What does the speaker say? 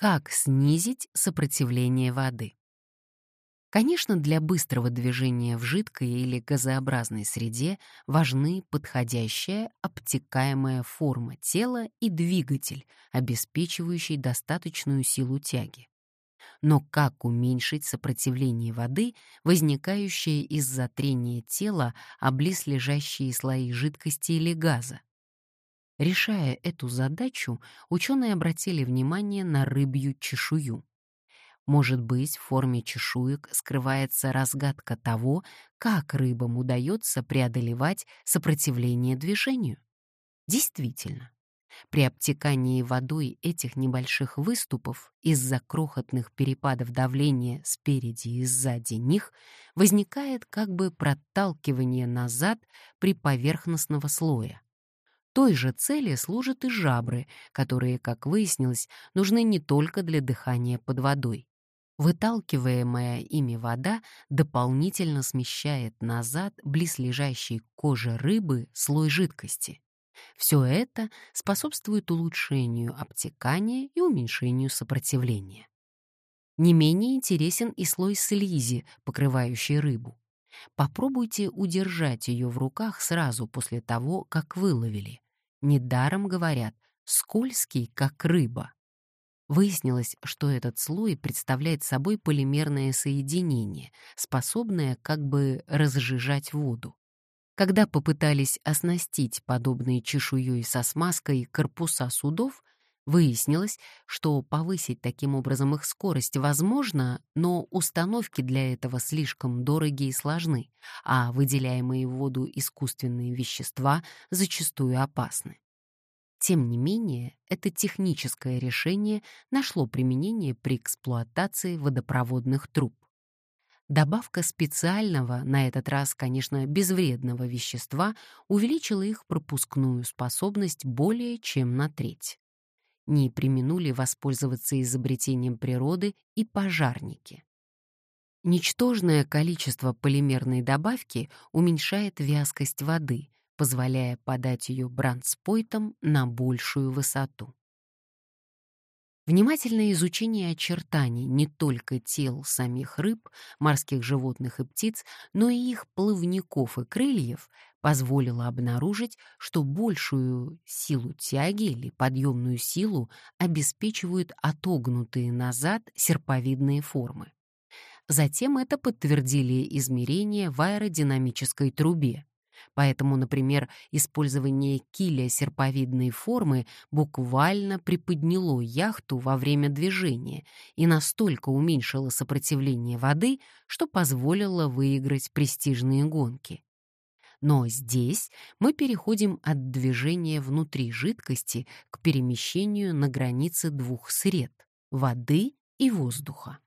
Как снизить сопротивление воды? Конечно, для быстрого движения в жидкой или газообразной среде важны подходящая обтекаемая форма тела и двигатель, обеспечивающий достаточную силу тяги. Но как уменьшить сопротивление воды, возникающее из-за трения тела о близлежащие слои жидкости или газа? Решая эту задачу, ученые обратили внимание на рыбью чешую. Может быть, в форме чешуек скрывается разгадка того, как рыбам удается преодолевать сопротивление движению. Действительно, при обтекании водой этих небольших выступов из-за крохотных перепадов давления спереди и сзади них возникает как бы проталкивание назад при поверхностного слоя. Той же цели служат и жабры, которые, как выяснилось, нужны не только для дыхания под водой. Выталкиваемая ими вода дополнительно смещает назад близлежащий к коже рыбы слой жидкости. Все это способствует улучшению обтекания и уменьшению сопротивления. Не менее интересен и слой слизи, покрывающий рыбу. Попробуйте удержать ее в руках сразу после того, как выловили. Недаром говорят «скользкий, как рыба». Выяснилось, что этот слой представляет собой полимерное соединение, способное как бы разжижать воду. Когда попытались оснастить подобные чешуей со смазкой корпуса судов, выяснилось, что повысить таким образом их скорость возможно, но установки для этого слишком дороги и сложны, а выделяемые в воду искусственные вещества зачастую опасны. Тем не менее, это техническое решение нашло применение при эксплуатации водопроводных труб. Добавка специального, на этот раз, конечно, безвредного вещества увеличила их пропускную способность более чем на треть. Не применули воспользоваться изобретением природы и пожарники. Ничтожное количество полимерной добавки уменьшает вязкость воды — позволяя подать ее брандспойтом на большую высоту. Внимательное изучение очертаний не только тел самих рыб, морских животных и птиц, но и их плавников и крыльев позволило обнаружить, что большую силу тяги или подъемную силу обеспечивают отогнутые назад серповидные формы. Затем это подтвердили измерения в аэродинамической трубе. Поэтому, например, использование киля серповидной формы буквально приподняло яхту во время движения и настолько уменьшило сопротивление воды, что позволило выиграть престижные гонки. Но здесь мы переходим от движения внутри жидкости к перемещению на границе двух сред — воды и воздуха.